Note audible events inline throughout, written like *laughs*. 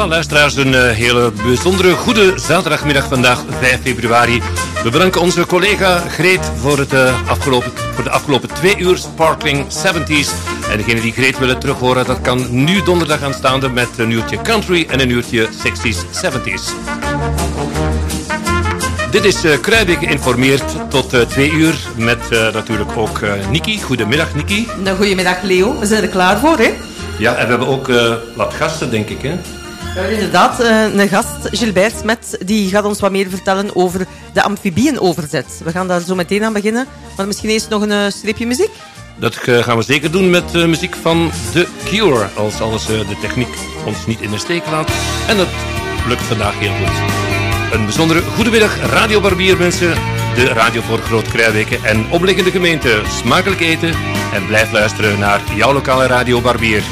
Voilà, luisteraars, een uh, hele bijzondere goede zaterdagmiddag vandaag, 5 februari. We bedanken onze collega Greet voor, het, uh, afgelopen, voor de afgelopen twee uur Sparkling 70s. En degene die Greet willen terughoren, dat kan nu donderdag aanstaande met een uurtje country en een uurtje 60s, 70s. Dit is uh, Kruijbeek geïnformeerd tot uh, twee uur met uh, natuurlijk ook Niki. Goedemiddag Niki. Nou, goedemiddag Leo, we zijn er klaar voor hè? Ja, en we hebben ook wat gasten denk ik hè? Inderdaad, een gast, Gilbert Smet, die gaat ons wat meer vertellen over de amfibienoverzet. We gaan daar zo meteen aan beginnen, maar misschien eerst nog een streepje muziek? Dat gaan we zeker doen met muziek van The Cure, als alles de techniek ons niet in de steek laat. En dat lukt vandaag heel goed. Een bijzondere goedemiddag, Radio Barbier mensen. De radio voor Groot Kruijweken en omliggende gemeente. Smakelijk eten en blijf luisteren naar jouw lokale Radio Barbier.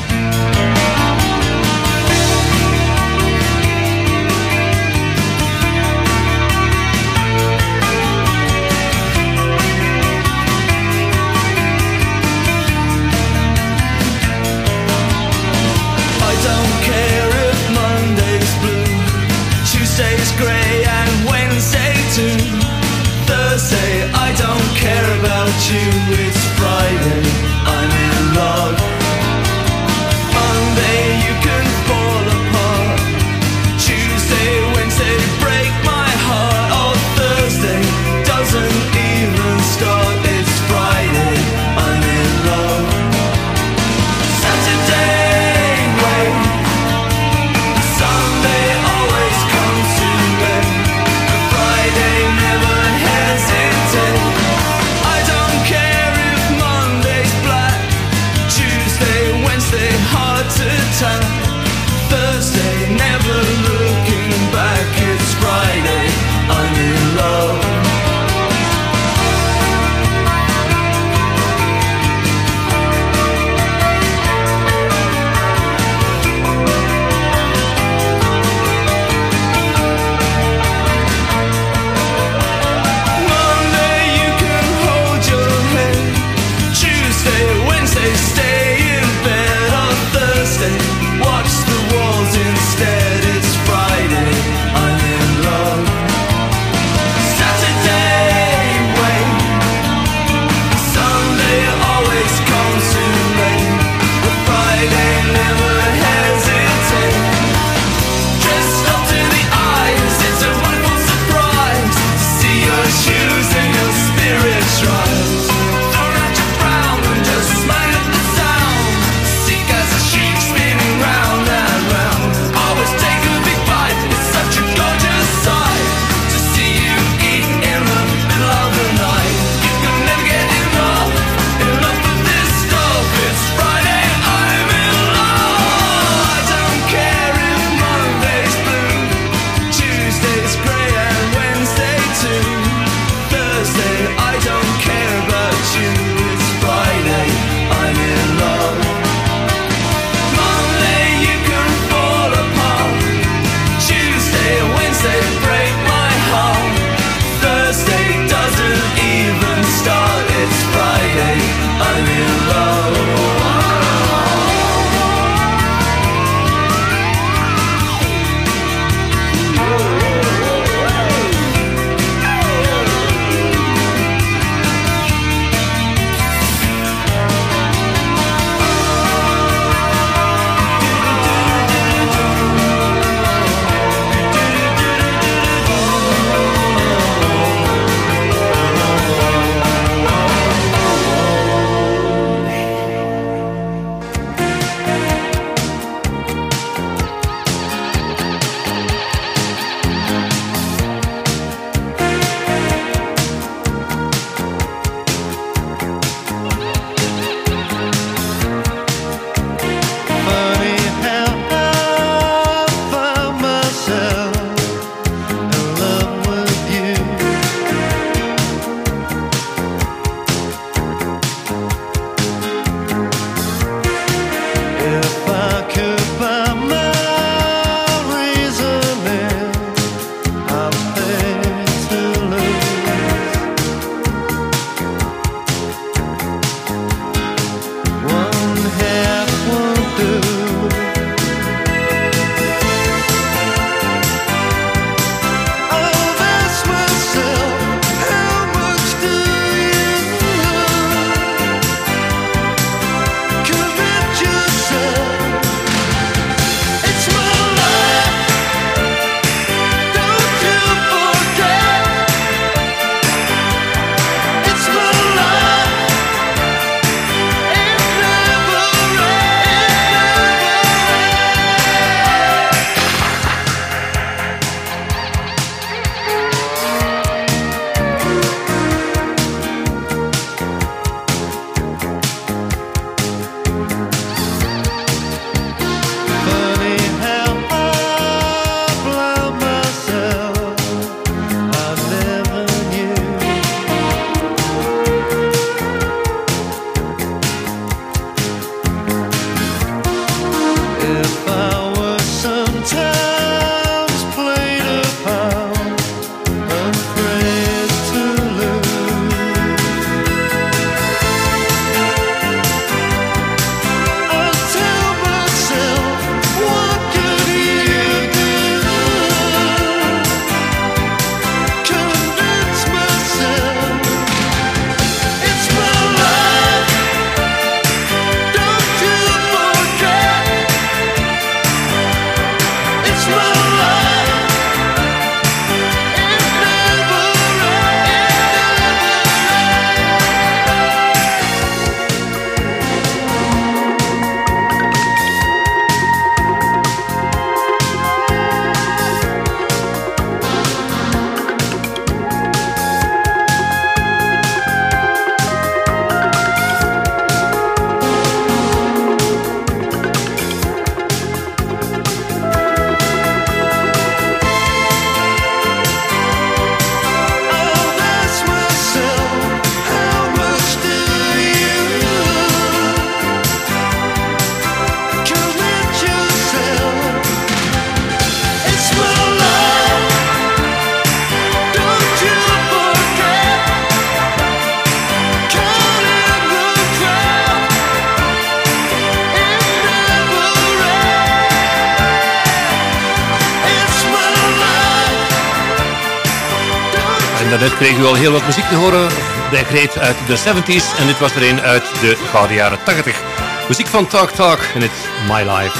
Kreeg u al heel wat muziek te horen. De reed uit de 70s en dit was er een uit de gouden jaren 80. Muziek van Talk Talk en it's My Life.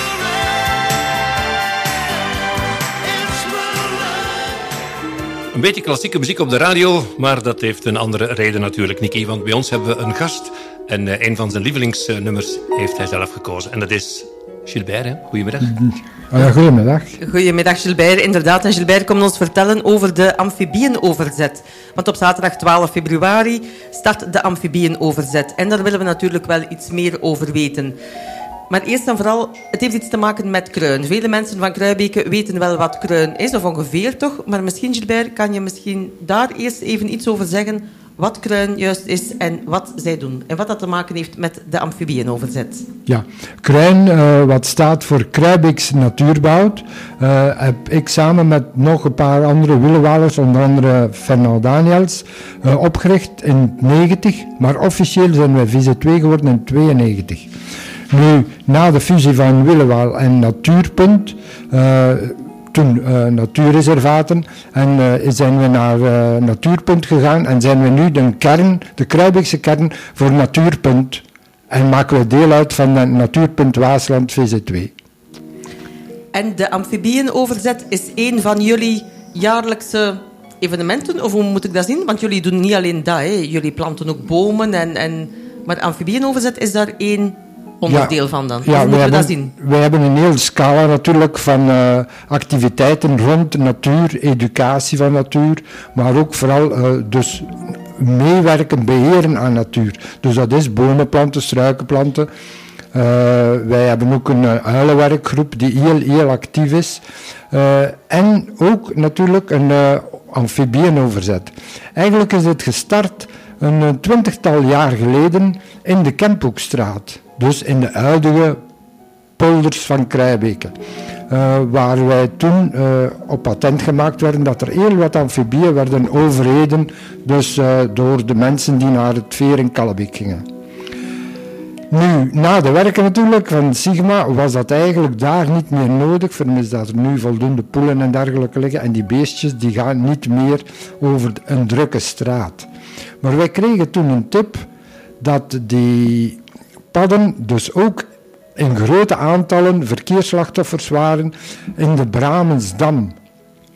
Een beetje klassieke muziek op de radio, maar dat heeft een andere reden natuurlijk, Nicky. Want bij ons hebben we een gast en eh, een van zijn lievelingsnummers heeft hij zelf gekozen. En dat is Gilbert, hè? Goedemiddag. *laughs* Uh, goedemiddag. Goedemiddag Gilbert, inderdaad. En Gilbert komt ons vertellen over de amfibienoverzet. Want op zaterdag 12 februari start de amfibienoverzet. En daar willen we natuurlijk wel iets meer over weten. Maar eerst en vooral, het heeft iets te maken met kruin. Vele mensen van Kruibeke weten wel wat kruin is, of ongeveer toch. Maar misschien, Gilbert, kan je misschien daar eerst even iets over zeggen wat Kruin juist is en wat zij doen. En wat dat te maken heeft met de amfibienoverzet. Ja, Kruin, uh, wat staat voor Kruibeeks Natuurbouw, uh, heb ik samen met nog een paar andere Willewalers, onder andere Fernand Daniels, uh, opgericht in 90. Maar officieel zijn wij VZ2 geworden in 92. Nu, na de fusie van Willewal en Natuurpunt toen uh, natuurreservaten en uh, zijn we naar uh, Natuurpunt gegaan en zijn we nu de kern, de Kruibekse kern voor Natuurpunt en maken we deel uit van de Natuurpunt Waasland VZ2. En de amfibienoverzet is een van jullie jaarlijkse evenementen, of hoe moet ik dat zien? Want jullie doen niet alleen dat, hè. jullie planten ook bomen, en, en... maar amfibienoverzet is daar één onderdeel van dan? Ja, moeten we dat zien? Wij hebben een hele scala natuurlijk van uh, activiteiten rond natuur, educatie van natuur, maar ook vooral uh, dus meewerken, beheren aan natuur. Dus dat is bomen planten, struiken planten. Uh, wij hebben ook een uilenwerkgroep die heel, heel actief is. en ook natuurlijk een amfibienoverzet. Eigenlijk is het gestart een twintigtal jaar geleden in de Kemphoekstraat. Dus in de huidige polders van Krijbeke. Uh, waar wij toen uh, op patent gemaakt werden dat er heel wat amfibieën werden overreden, dus uh, door de mensen die naar het veer in Kalabik gingen. Nu, na de werken natuurlijk van Sigma was dat eigenlijk daar niet meer nodig, vermis dat er nu voldoende poelen en dergelijke liggen en die beestjes die gaan niet meer over een drukke straat. Maar wij kregen toen een tip dat die padden dus ook in grote aantallen verkeersslachtoffers waren in de Bramensdam.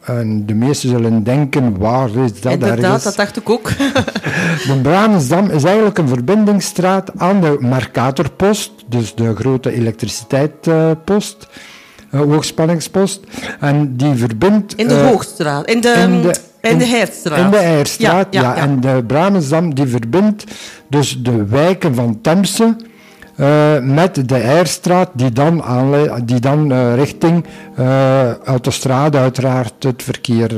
En de meesten zullen denken, waar is dat Inderdaad, ergens? dat dacht ik ook. *laughs* de Bramensdam is eigenlijk een verbindingsstraat aan de Mercatorpost, dus de grote elektriciteitspost, uh, hoogspanningspost. En die verbindt... In de uh, Hoogstraat, in de... In de in de Heerstraat. In de Heerstraat, ja, ja, ja, En de Bramensdam die verbindt dus de wijken van Temse uh, met de Eierstraat die dan, die dan uh, richting uh, autostrade uiteraard het verkeer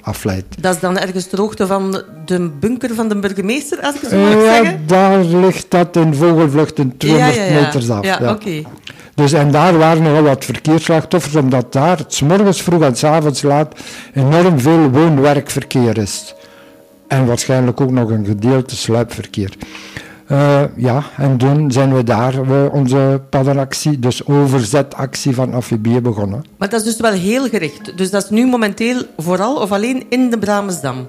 afleidt. Dat is dan ergens de hoogte van de bunker van de burgemeester, als ik het zo mag ja, zeggen? daar ligt dat in vogelvlucht in 200 ja, meters af. Ja, oké. Dus, en daar waren nogal wat verkeersslachtoffers, omdat daar s morgens vroeg en s avonds laat enorm veel woon-werkverkeer is. En waarschijnlijk ook nog een gedeelte sluipverkeer. Uh, ja, en toen zijn we daar we onze paddenactie, dus overzetactie van amfibieën begonnen. Maar dat is dus wel heel gericht. Dus dat is nu momenteel vooral of alleen in de Bramensdam?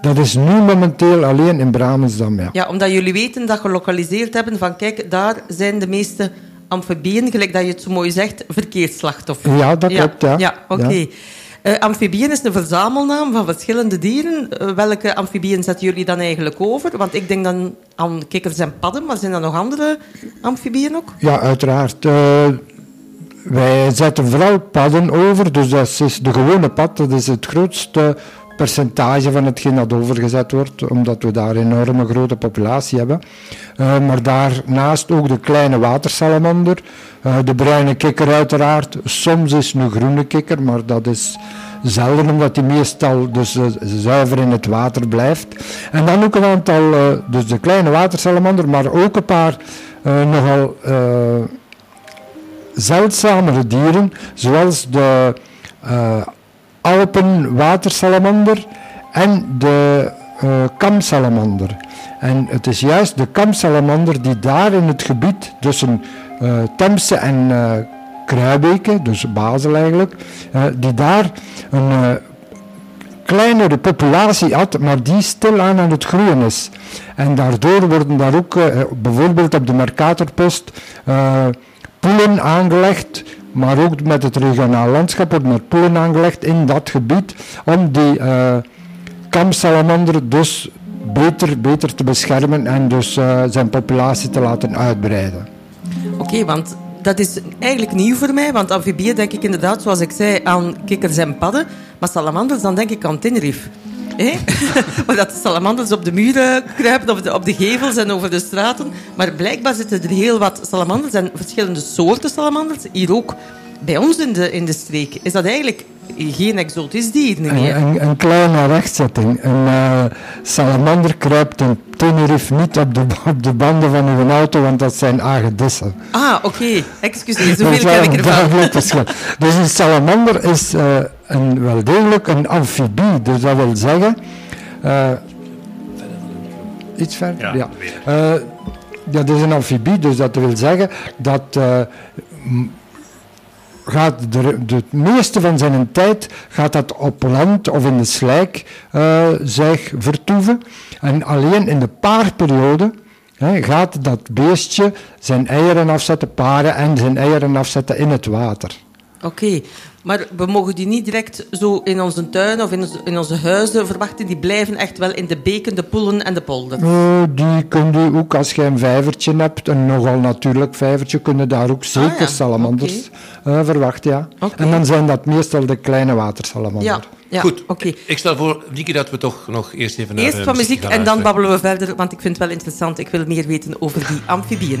Dat is nu momenteel alleen in Bramensdam, ja. Ja, omdat jullie weten dat gelokaliseerd hebben van kijk, daar zijn de meeste amfibieën, gelijk dat je het zo mooi zegt, verkeersslachtoffers. Ja, dat klopt, ja. Ja, oké. Okay. Uh, amfibieën is een verzamelnaam van verschillende dieren. Uh, welke amfibieën zetten jullie dan eigenlijk over? Want ik denk dan aan kikkers en padden, maar zijn er nog andere amfibieën ook? Ja, uiteraard. Uh, wij zetten vooral padden over, dus dat is de gewone pad, dat is het grootste percentage van hetgeen dat overgezet wordt, omdat we daar een enorme grote populatie hebben. Uh, maar daarnaast ook de kleine watersalamander, uh, de bruine kikker uiteraard. Soms is een groene kikker, maar dat is zelden omdat die meestal dus uh, zuiver in het water blijft. En dan ook een aantal, dus de kleine watersalamander, maar ook een paar nogal zeldzamere dieren, zoals de Alpenwatersalamander en de uh, kamsalamander. En het is juist de kamsalamander die daar in het gebied tussen uh, Temse en uh, dus Basel eigenlijk, die daar een kleinere populatie had, maar die stilaan aan het groeien is. En daardoor worden daar ook bijvoorbeeld op de Mercatorpost poelen aangelegd, maar ook met het regionaal landschap worden er poelen aangelegd in dat gebied om die uh, kamsalamander dus beter, beter te beschermen en dus zijn populatie te laten uitbreiden. Oké, want dat is eigenlijk nieuw voor mij, want amfibieën denk ik inderdaad, zoals ik zei, aan kikkers en padden. Maar salamanders, dan denk ik aan Tenerife. Waar *laughs* dat de salamanders op de muren kruipen, op de, op de gevels en over de straten. Maar blijkbaar zitten er heel wat salamanders en verschillende soorten salamanders. Hier ook bij ons in de, in de streek. Is dat eigenlijk geen exotisch dier meer? Een, een, kleine rechtzetting. Een uh, salamander kruipt in Tenerife niet op de, op de banden van uw auto, want dat zijn agedissen. Ah, oké. Okay. Excuseer, zoveel *laughs* heb ik ervan. *laughs* verschil. Dus een salamander is uh, een, wel degelijk een amfibie. Dus dat wil zeggen... Uh, iets verder? Ja. ja. dat is een amfibie, dus dat wil zeggen dat gaat de, het meeste van zijn tijd gaat dat op land of in de slijk uh, vertoeven. En alleen in de paarperiode hè, gaat dat beestje zijn eieren afzetten, paren en zijn eieren afzetten in het water. Oké, maar we mogen die niet direct zo in onze tuin of in onze, in onze huizen verwachten. Die blijven echt wel in de beken, de poelen en de polders. Uh, die kun je ook als je een vijvertje hebt, een nogal natuurlijk vijvertje, kunnen daar ook zeker ah, salamanders okay. uh, verwachten. Ja. En dan zijn dat meestal de kleine watersalamanders. Ja. Ja, Goed, oké. ik stel voor, Niki, dat we toch nog eerst even naar Eerst van muziek en dan babbelen we verder, want ik vind het wel interessant. Ik wil meer weten over die amfibieën.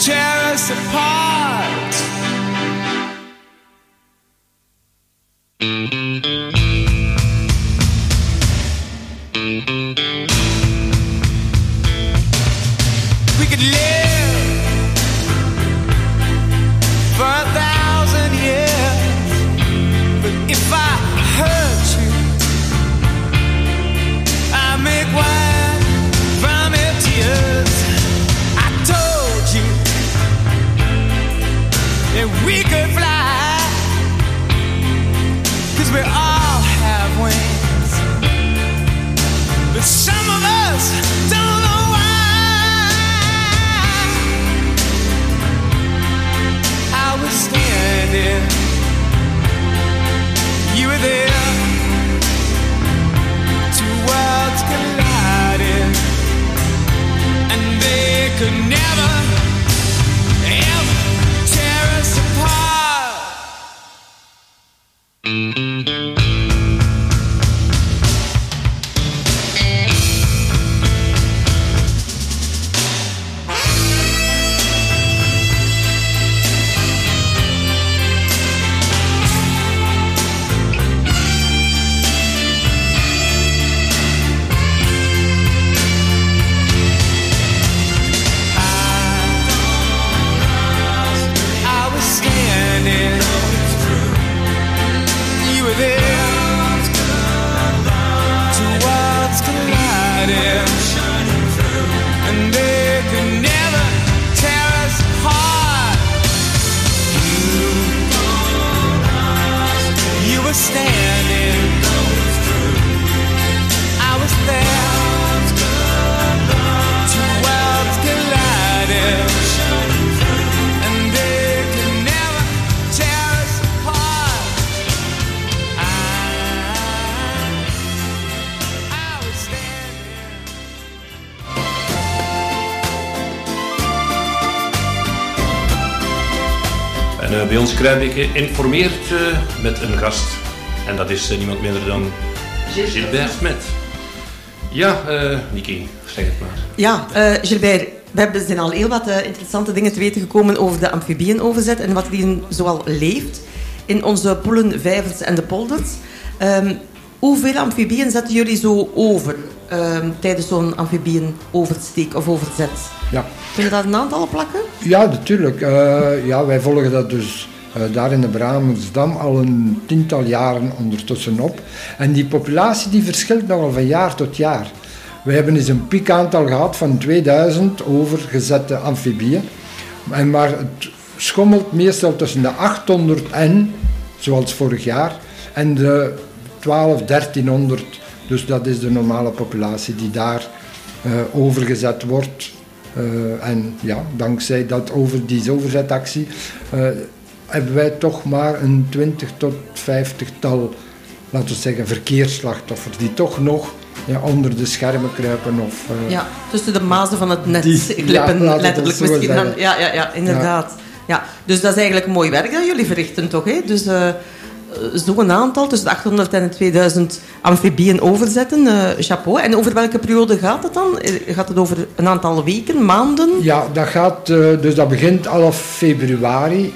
tear us apart. Bij ons Kruijbeke informeert eh, met een gast. En dat is eh, niemand minder dan Gilbert Smet. Ja, eh Niki, zeg het maar. Ja, uh, Gilbert, we hebben, zijn al heel wat uh, interessante dingen te weten gekomen over de amfibienoverzet en wat er zoal leeft in onze poelen, vijvers en de polders. Um, hoeveel amfibieën zetten jullie zo over um, tijdens zo'n amfibienoversteek of overzet? Ja. Kun je daar een aantal plakken? Ja, natuurlijk. Uh, ja, wij volgen dat dus uh, daar in de Bramensdam al een tiental jaren ondertussen op. En die populatie die verschilt nogal van jaar tot jaar. We hebben eens een piekaantal gehad van 2000 overgezette amfibieën. En maar het schommelt meestal tussen de 800 en, zoals vorig jaar, en de 12, 1300. Dus dat is de normale populatie die daar uh, overgezet wordt. Uh, en ja, dankzij dat over, die overzetactie uh, hebben wij toch maar een 20 tot 50 tal, laten we zeggen, verkeersslachtoffers die toch nog ja, onder de schermen kruipen. Of, uh, ja, tussen de mazen van het net die, glippen, ja, letterlijk misschien. Dan, ja, ja, ja, inderdaad. Ja. ja. dus dat is eigenlijk mooi werk dat jullie verrichten, toch? Hè? Dus uh, zo'n aantal, tussen de 800 en 2000 amfibieën overzetten. Uh, chapeau. En over welke periode gaat het dan? Gaat het over een aantal weken, maanden? Ja, dat gaat, dus dat begint half februari,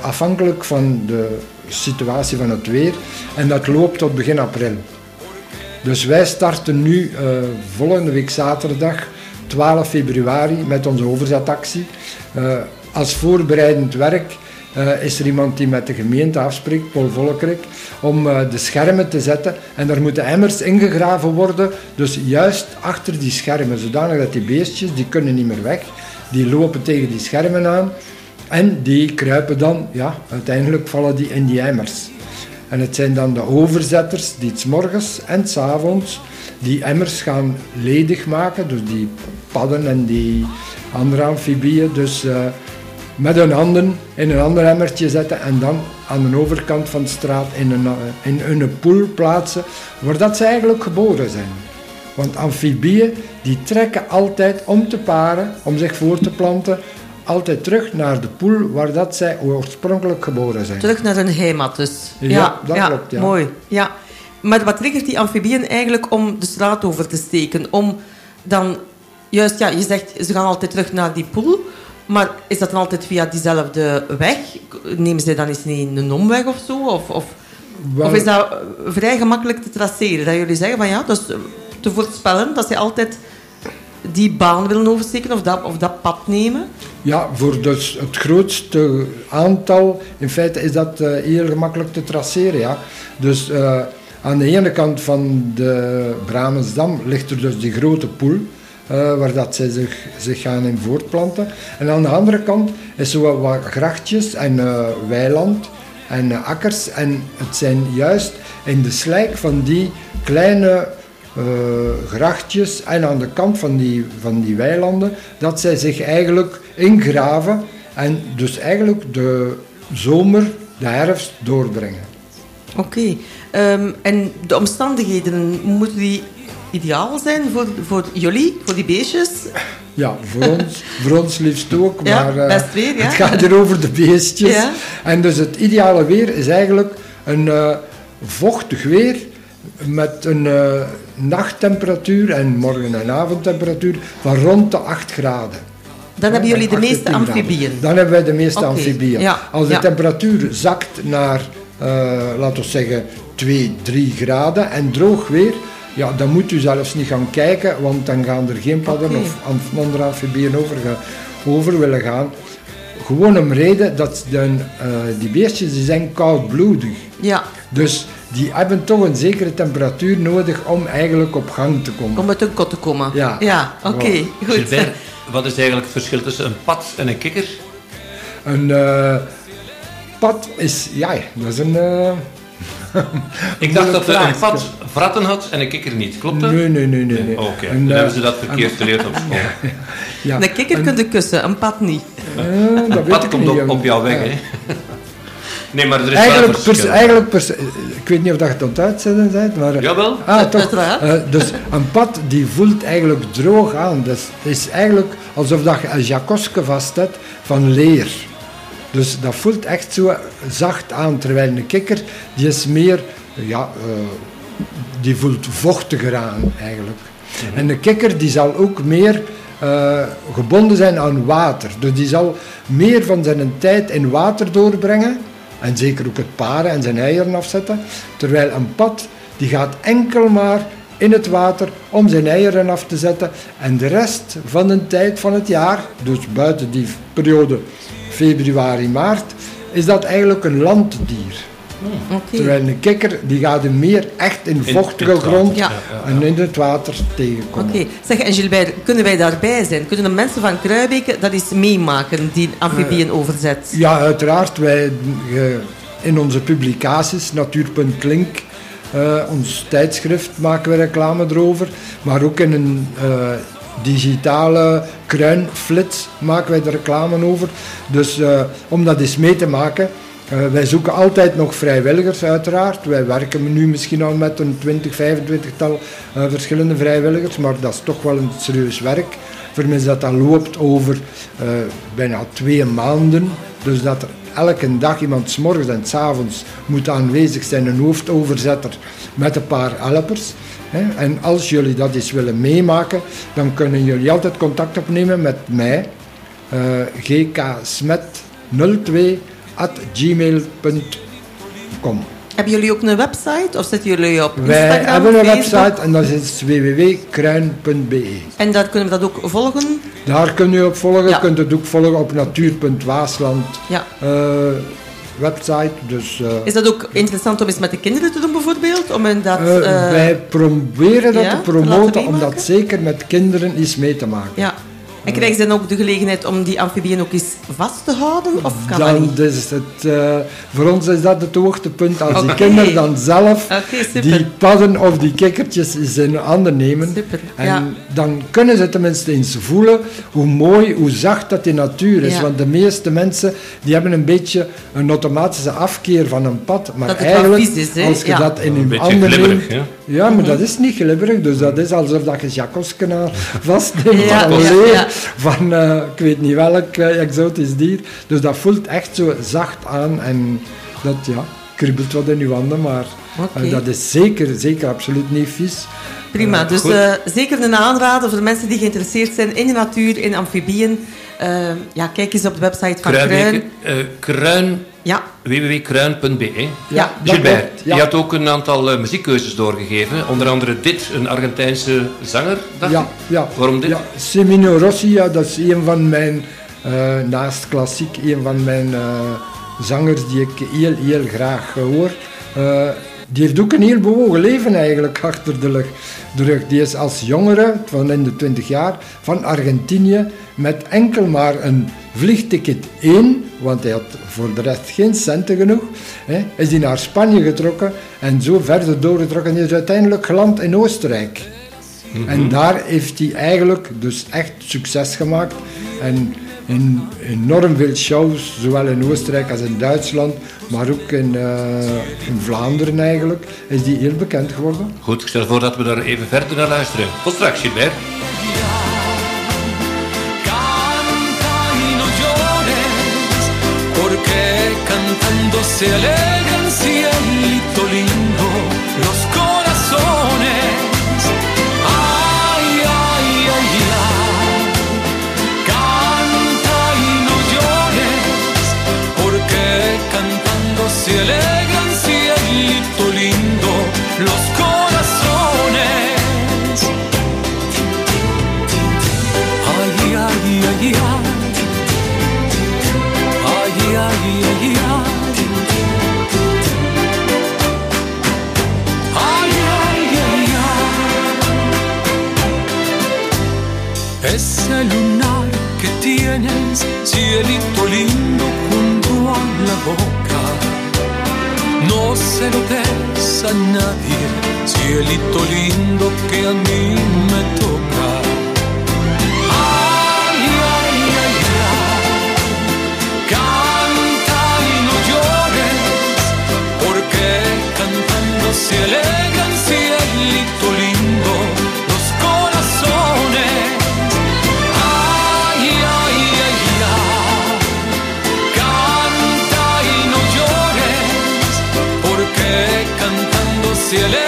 afhankelijk van de situatie van het weer. En dat loopt tot begin april. Dus wij starten nu volgende week zaterdag, 12 februari, met onze overzetactie. Als voorbereidend werk uh, is er iemand die met de gemeente afspreekt, Paul Volkrik, om de schermen te zetten. En daar moeten emmers ingegraven worden, dus juist achter die schermen, zodanig dat die beestjes, die kunnen niet meer weg, die lopen tegen die schermen aan. En die kruipen dan, ja, uiteindelijk vallen die in die emmers. En het zijn dan de overzetters die het morgens en s avonds die emmers gaan ledig maken. Dus die padden en die andere amfibieën. Dus uh, met hun handen in een ander emmertje zetten en dan aan de overkant van de straat in een, eh, in een poel plaatsen. Waar dat ze eigenlijk geboren zijn. Want amfibieën die trekken altijd om te paren, om zich voor te planten, altijd terug naar de poel waar dat zij oorspronkelijk geboren zijn. Terug naar hun heimat dus. Ja, dat klopt. Ja. Mooi. Ja. Maar wat triggert die amfibieën eigenlijk om de straat over te steken? Om dan, juist, ja, je zegt ze gaan altijd terug naar die poel. Maar is dat dan altijd via diezelfde weg? Nemen zij dan eens niet een omweg of zo? Of, of, of is dat vrij gemakkelijk te traceren? Dat jullie zeggen van ja, dat is te voorspellen dat ze altijd die baan willen oversteken of dat, of dat pad nemen? Ja, voor dus het grootste aantal, in feite is dat uh, heel gemakkelijk te traceren. Ja. Dus uh, aan de ene kant van de Bramensdam ligt er dus die grote poel. Uh, waar dat zij zich, zich gaan in voortplanten. En aan de andere kant is zo wat grachtjes en weiland en akkers. En het zijn juist in de slijk van die kleine uh, grachtjes en aan de kant van die, van die weilanden, dat zij zich eigenlijk ingraven en dus eigenlijk de zomer, de herfst doorbrengen. Oké, ehm, en de omstandigheden, moeten die ideaal zijn voor, voor jullie, voor die beestjes? Ja, voor ons, voor ons liefst ook, maar ja, best weer, ja. het gaat hier over de beestjes. Ja. En dus het ideale weer is eigenlijk een uh, vochtig weer met een uh, nachttemperatuur en morgen- en avondtemperatuur van rond de 8 graden. Dan hebben jullie de meeste amfibieën? Dan hebben wij de meeste okay. amfibieën. Als de temperatuur zakt naar, laten we zeggen, 2, 3 graden en droog weer, ja, dan moet u zelfs niet gaan kijken, want dan gaan er geen padden okay. of andere amfibieën over, over willen gaan. Gewoon om reden dat de, uh, die beestjes die zijn koudbloedig. Ja. Dus die hebben toch een zekere temperatuur nodig om eigenlijk op gang te komen. Om uit hun kot te komen. Ja. Ja, oké, okay, goed. Gilbert, wat is eigenlijk het verschil tussen een pad en een kikker? Een uh, pad is, ja, dat is een... Uh, *laughs* ik dacht dat een pad vratten had en een kikker niet. Klopt dat? Nee, nee, nee. nee, nee. Oké, okay. dan hebben ze dat verkeerd geleerd op school. *laughs* Ja, ja. Een kikker kunt je kussen, een pad niet. Uh, een pad komt op, op jouw weg, hè? *laughs* Nee, maar er is eigenlijk, wel pers, eigenlijk pers, ik weet niet of dat je het aan het uitzetten bent, maar... Jawel. Ah, toch. Uh, dus een pad die voelt eigenlijk droog aan. Dus het is eigenlijk alsof dat je een jacoske vast hebt van leer. Dus dat voelt echt zo zacht aan, terwijl een kikker, die is meer, ja, uh, die voelt vochtiger aan eigenlijk. En de kikker die zal ook meer eh, gebonden zijn aan water. Dus die zal meer van zijn tijd in water doorbrengen. En zeker ook het paren en zijn eieren afzetten. Terwijl een pad die gaat enkel maar in het water om zijn eieren af te zetten. En de rest van de tijd van het jaar, dus buiten die periode februari, maart, is dat eigenlijk een landdier. Oké. Terwijl een kikker die gaat er meer echt in vochtige grond Ja. en in het water tegenkomen. Oké, zeg en Gilbert, kunnen wij daarbij zijn? Kunnen de mensen van Kruibeke dat eens meemaken, die amfibienoverzet? Ja, uiteraard. Wij, eh, in onze publicaties, Natuur.klink, eh, ons tijdschrift, maken we reclame erover. Maar ook in een eh, digitale kruinflits maken wij er reclame over. Dus eh, om dat eens mee te maken... eh, wij zoeken altijd nog vrijwilligers, uiteraard. Wij werken nu misschien al met een 20, 25-tal eh, verschillende vrijwilligers, maar dat is toch wel een serieus werk. Vermits dat dat loopt over eh, bijna twee maanden. Dus dat er elke dag iemand 's morgens en 's avonds moet aanwezig zijn, een hoofdoverzetter met een paar helpers. En als jullie dat eens willen meemaken, dan kunnen jullie altijd contact opnemen met mij, eh gksmet02 at gmail.com. Hebben jullie ook een website of zitten jullie op Wij Instagram, hebben een Facebook? website en dat is www.kruin.be. En daar kunnen we dat ook volgen? Daar kun je op volgen. Ja. Je kunt het ook volgen op natuur.waasland Ja. eh, website. Dus, eh, Is dat ook interessant om eens met de kinderen te doen bijvoorbeeld? Om hen dat... eh, eh, wij proberen dat ja, te te promoten om dat zeker met kinderen iets mee te maken. Ja. En krijgen ze dan ook de gelegenheid om die amfibieën ook eens vast te houden? Of kan dat Dan niet? is het, eh, voor ons is dat het hoogtepunt als die Oké. kinderen dan zelf die padden of die kikkertjes eens in handen nemen. Super, En ja. dan kunnen ze tenminste eens voelen hoe mooi, hoe zacht dat die natuur is. Ja. Want de meeste mensen die hebben een beetje een automatische afkeer van een pad. Maar Dat eigenlijk, is, als je Ja. dat in beetje handen neemt... Ja, maar dat is niet glibberig. Dus dat is alsof dat je Jacobsken aan vastneemt *laughs* Ja, van leer, ja. van eh, ik weet niet welk eh, exotisch dier. Dus dat voelt echt zo zacht aan en dat ja, kriebelt wat in je handen, maar eh, dat is zeker, zeker absoluut niet vies. Prima, dus zeker een aanrader voor mensen die geïnteresseerd zijn in de natuur, in amfibieën. Eh, ja, kijk eens op de website van Kruin. Eh, Kruin, Ja, www.kruin.be. Ja, Gilbert, ja. je had ook een aantal eh, muziekkeuzes doorgegeven. Onder andere dit, een Argentijnse zanger, dacht Ja, ik. ja. Waarom dit? Ja, Semino Rossi, ja, dat is een van mijn, eh, naast klassiek, een van mijn eh, zangers die ik heel, heel graag eh, hoor. Die heeft ook een heel bewogen leven eigenlijk achter de, rug-. Die is als jongere, van in de 20 jaar, van Argentinië met enkel maar een vliegticket één, want hij had voor de rest geen centen genoeg, hè, is hij naar Spanje getrokken en zo verder doorgetrokken. Is uiteindelijk geland in Oostenrijk. En daar heeft hij eigenlijk dus echt succes gemaakt. En in enorm veel shows, zowel in Oostenrijk als in Duitsland, maar ook in, eh, in Vlaanderen eigenlijk, is die heel bekend geworden. Goed, ik stel voor dat we daar even verder naar luisteren. Tot straks, Gilbert. Cantando Ese lunar que tienes, cielito lindo junto a la boca. No se lo des a nadie, cielito lindo que a mí me toca. Ay, ay, ay, ay. Canta y no llores, porque cantando se alegran cielito lindo cielo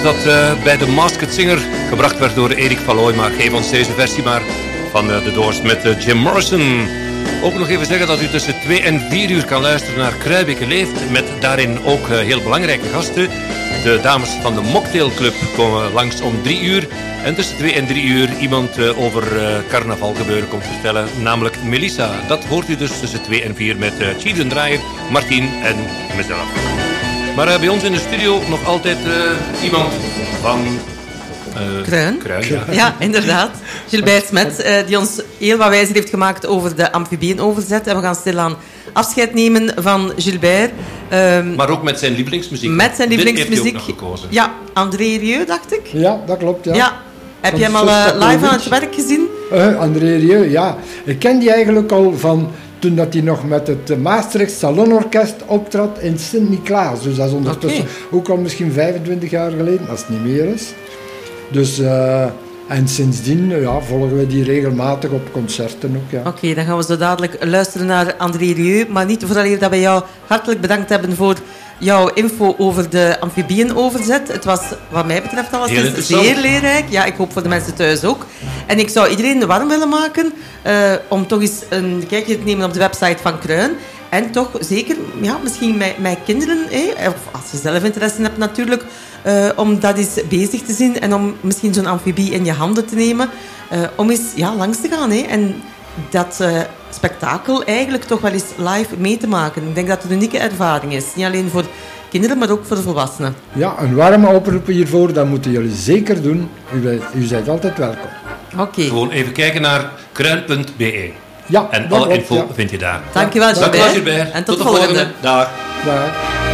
Dat uh, bij de Masked Singer gebracht werd door Erik van Looy. Maar geef ons deze versie maar van de Doors met uh, Jim Morrison. Ook nog even zeggen dat u tussen 2 en 4 uur kan luisteren naar Kruibeke Leeft. Met daarin ook heel belangrijke gasten. De dames van de Mocktail Club komen langs om 3 uur. En tussen 2 en 3 uur iemand over carnavalgebeuren komt vertellen. Namelijk Melissa. Dat hoort u dus tussen 2 en 4 met Chief den Draaier, Martien en mezelf. Maar uh, bij ons in de studio nog altijd uh, iemand van... Uh, Kruin. Kruin ja. ja. inderdaad. Gilbert Smet, die ons heel wat wijzer heeft gemaakt over de amfibienoverzet. En we gaan stilaan afscheid nemen van Gilbert. Um, maar ook met zijn lievelingsmuziek. Met zijn lievelingsmuziek. Heeft hij ook nog gekozen. Ja, André Rieu, dacht ik. Ja, dat klopt, ja. ja. Heb je hem al live aan het werk gezien? André Rieu, ja. Ik ken die eigenlijk al van toen dat hij nog met het Maastricht Salonorkest optrad in Sint-Niklaas. Dus dat is ondertussen okay. ook al misschien 25 jaar geleden, als het niet meer is. Dus, uh, En sindsdien ja, volgen we die regelmatig op concerten ook. Ja. Oké, dan gaan we zo dadelijk luisteren naar André Rieu. Maar niet voordat dat wij jou hartelijk bedankt hebben voor jouw info over de amfibienoverzet. Het was wat mij betreft al zeer leerrijk. Ja, ik hoop voor de mensen thuis ook. En ik zou iedereen warm willen maken uh, om toch eens een kijkje te nemen op de website van Kruin. En toch zeker, ja, misschien met, met kinderen, of als je zelf interesse hebt natuurlijk, uh, om dat eens bezig te zien en om misschien zo'n amfibie in je handen te nemen. Uh, om eens ja, langs te gaan. Hè. En dat uh, spektakel eigenlijk toch wel eens live mee te maken. Ik denk dat het een unieke ervaring is. Niet alleen voor kinderen, maar ook voor de volwassenen. Ja, een warme oproep hiervoor, dat moeten jullie zeker doen. U, u bent altijd welkom. Oké. Gewoon even kijken naar kruin.be. Ja, en alle info vind je daar. Dankjewel, Dankjewel, Gilbert. En tot, tot de volgende. volgende. Dag. Dag.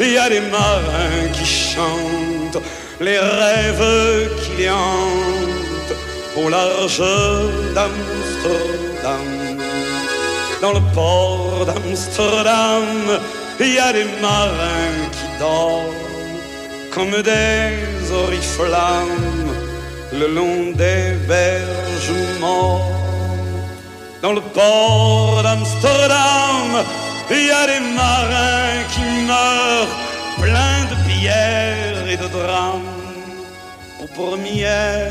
Il y a des marins qui chantent les rêves qui hantent au large d'Amsterdam. Dans le port d'Amsterdam, il y a des marins qui dorment comme des oriflammes le long des berges morts. Dans le port d'Amsterdam, il y a des marins qui meurent pleins de pierres et de drames aux premières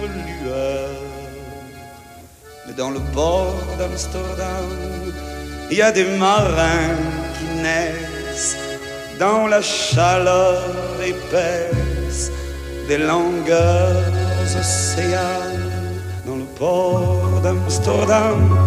lueurs. Mais dans le port d'Amsterdam, il y a des marins qui naissent dans la chaleur épaisse des longueurs océanes. Dans le port d'Amsterdam,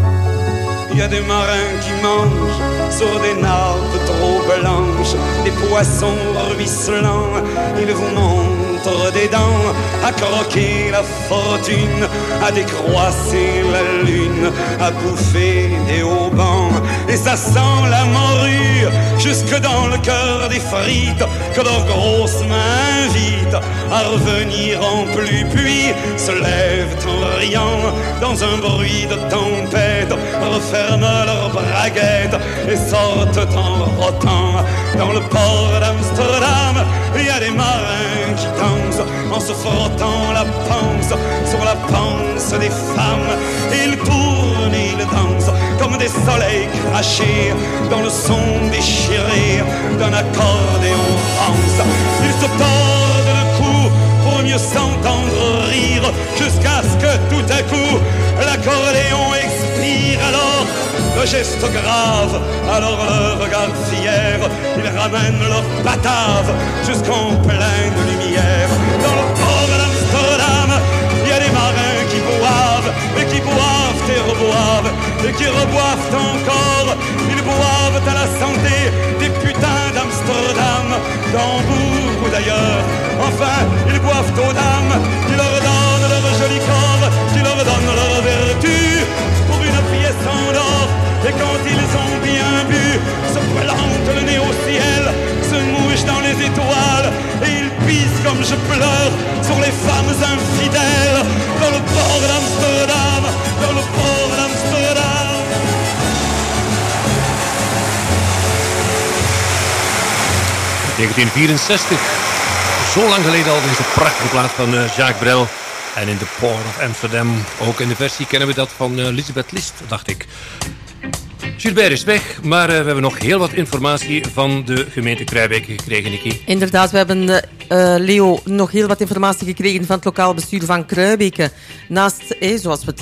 il y a des marins qui mangent sur des nappes trop blanches, des poissons ruisselants. Ils vous montrent des dents à croquer la fortune, à décroisser la lune, à bouffer des haubans. Et ça sent la morue jusque dans le cœur des frites que leurs grosses mains invitent à revenir en pluie, puis se lèvent en riant dans un bruit de tempête, referment leurs braguettes et sortent en rotant dans le port d'Amsterdam. Il y a des marins qui dansent en se frottant la panse sur la panse des femmes. Ils tournent, ils dansent comme des soleils dans le son déchiré d'un accordéon rance. Ils se tordent le cou pour mieux s'entendre rire jusqu'à ce que tout à coup l'accordéon expire alors le geste grave, alors le regard fier, ils ramènent leur batave jusqu'en pleine lumière. Boivent, et qui boivent et reboivent, et qui reboivent encore. Ils boivent à la santé des putains d'Amsterdam, d'Hambourg ou d'ailleurs. Enfin, ils boivent aux dames, qui leur donnent leur joli corps, qui leur donnent leur vertu pour une pièce en or. Et quand ils ont bien bu, se plantent le nez au ciel, se mouchent dans les étoiles, et ils pissent comme je pleure sur les femmes infidèles dans le port d'Amsterdam, dans le port d'Amsterdam. 1964. Zo lang geleden al deze prachtige plaat van eh, Jacques Brel. En in de Port of Amsterdam, ook in de versie kennen we dat van uh, Elisabeth List, dacht ik. Gilbert is weg, maar uh, we hebben nog heel wat informatie van de gemeente Kruijbeek gekregen, Nicky. Inderdaad, we hebben, uh, Leo, nog heel wat informatie gekregen van het lokaal bestuur van Kruijbeke. Naast, eh, zoals we het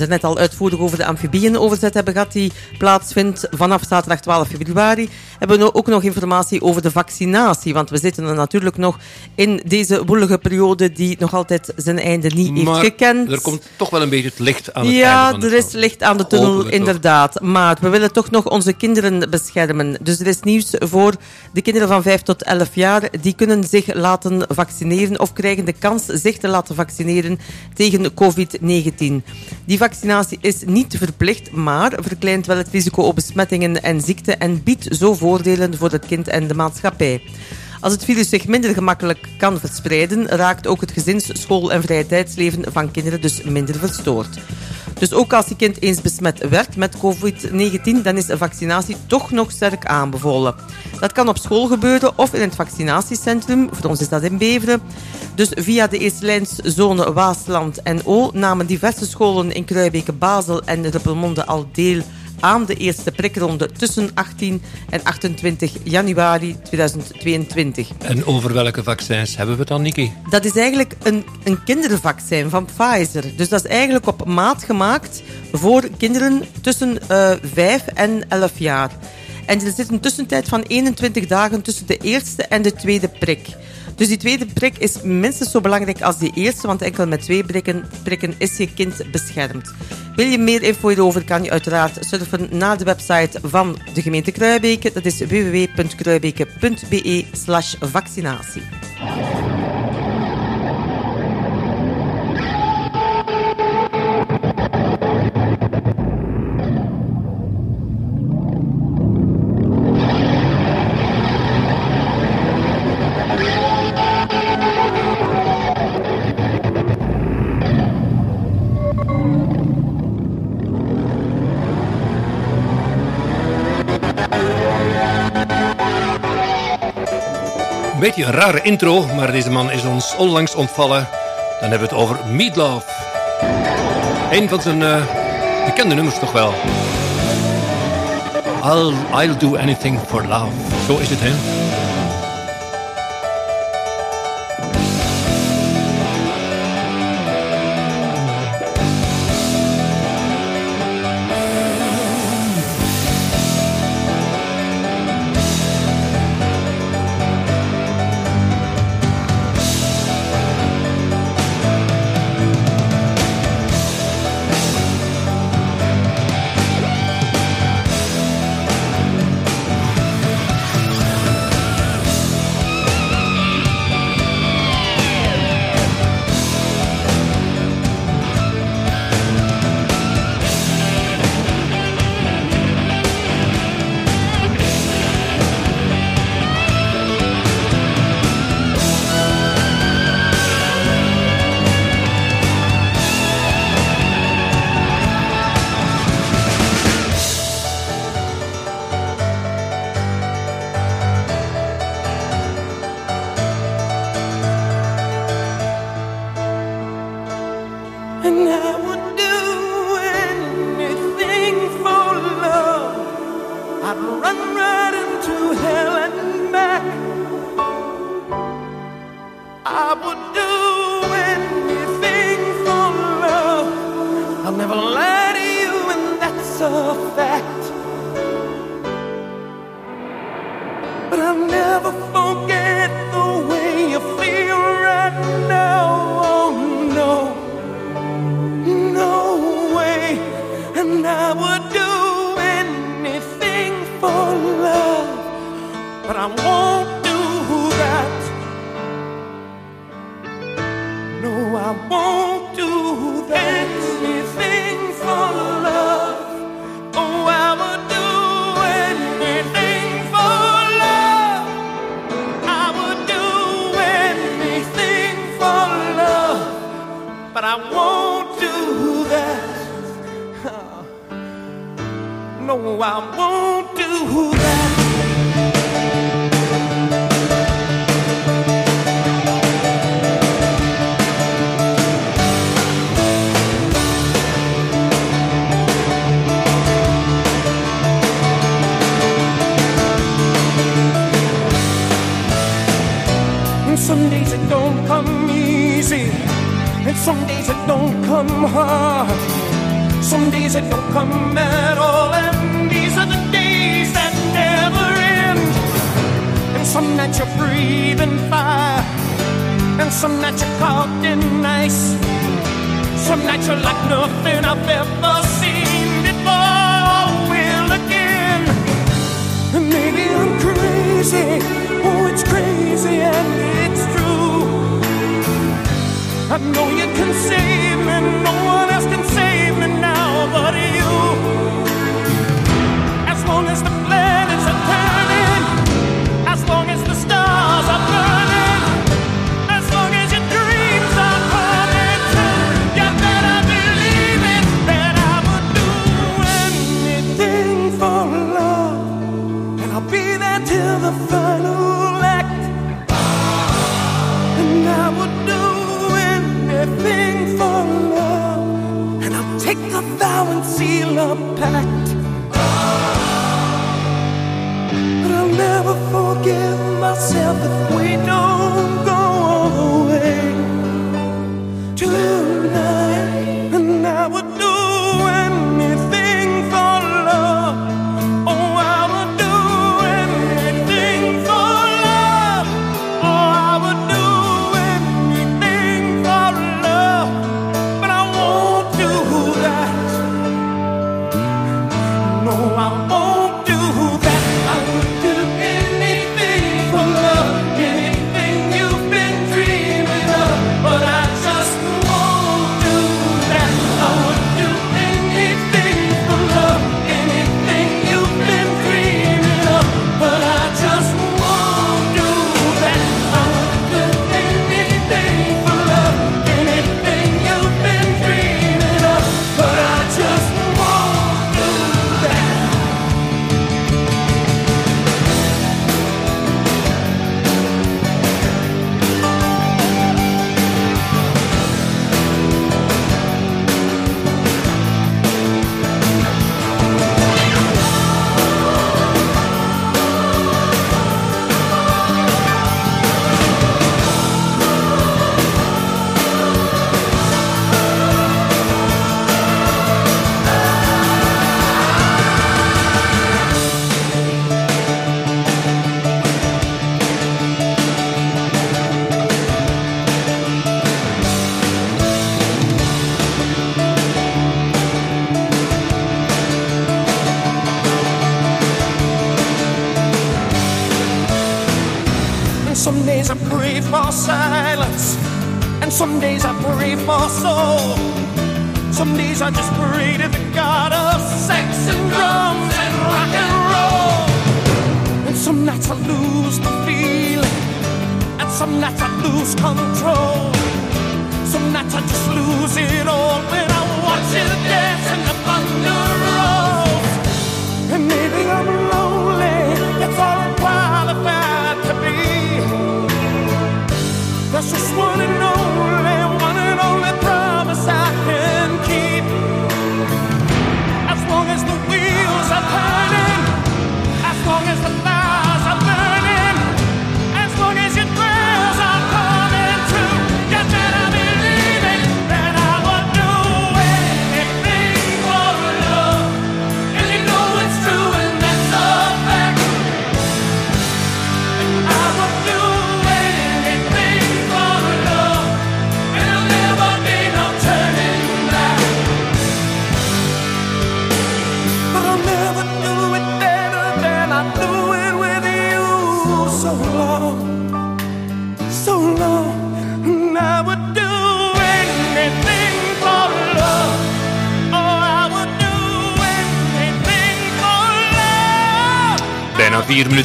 er net, al uitvoerig over de amfibienoverzet hebben gehad, die plaatsvindt vanaf zaterdag 12 februari, hebben we ook nog informatie over de vaccinatie. Want we zitten er natuurlijk nog in deze woelige periode die nog altijd zijn einde niet maar heeft gekend. er komt toch wel een beetje het licht aan het ja, einde van de er is tunnel. licht aan de tunnel, inderdaad. Maar we willen toch nog onze kinderen beschermen. Dus er is nieuws voor de kinderen van 5 tot 11 jaar. Die kunnen zich laten vaccineren of krijgen de kans zich te laten vaccineren tegen COVID-19. Die vaccinatie is niet verplicht, maar verkleint wel het risico op besmettingen en ziekte en biedt zo voordelen voor het kind en de maatschappij. Als het virus zich minder gemakkelijk kan verspreiden, raakt ook het gezins-, school- en vrije tijdsleven van kinderen dus minder verstoord. Dus ook als je kind eens besmet werd met COVID-19, dan is een vaccinatie toch nog sterk aanbevolen. Dat kan op school gebeuren of in het vaccinatiecentrum. Voor ons is dat in Beveren. Dus via de eerste lijnszone Waasland en O namen diverse scholen in Kruijbeke, Basel en Ruppelmonde al deel aan de eerste prikronde tussen 18 en 28 januari 2022. En over welke vaccins hebben we het dan, Nicky? Dat is eigenlijk een, een kindervaccin van Pfizer. Dus dat is eigenlijk op maat gemaakt voor kinderen tussen eh 5 en 11 jaar. En er zit een tussentijd van 21 dagen tussen de eerste en de tweede prik. Dus die tweede prik is minstens zo belangrijk als die eerste, want enkel met twee prikken, prikken is je kind beschermd. Wil je meer info hierover, kan je uiteraard surfen naar de website van de gemeente Kruijbeke. Dat is www.kruijbeke.be slash vaccinatie. Beetje een rare intro, maar deze man is ons onlangs ontvallen. Dan hebben we het over Meatloaf. Een van zijn uh, bekende nummers toch wel. I'll, I'll do anything for love. Zo is het, hè? 哎。I just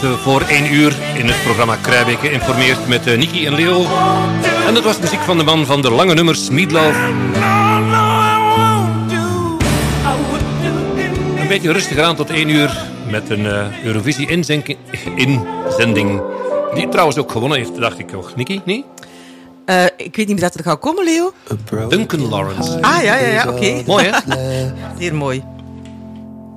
voor 1 uur in het programma Kruijbeke informeert met uh, Nicky en Leo. En dat was muziek van de man van de lange nummers, Meatloaf. Een beetje rustig aan tot 1 uur met een eh, Eurovisie-inzending. Die trouwens ook gewonnen heeft, dacht ik toch. Nicky, niet? Eh, ik weet niet of dat er gaat komen, Leo. Duncan Lawrence. Ah, ja, ja, ja, oké. Mooi, hè? *laughs* Zeer mooi.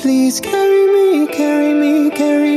Please carry me, carry me, carry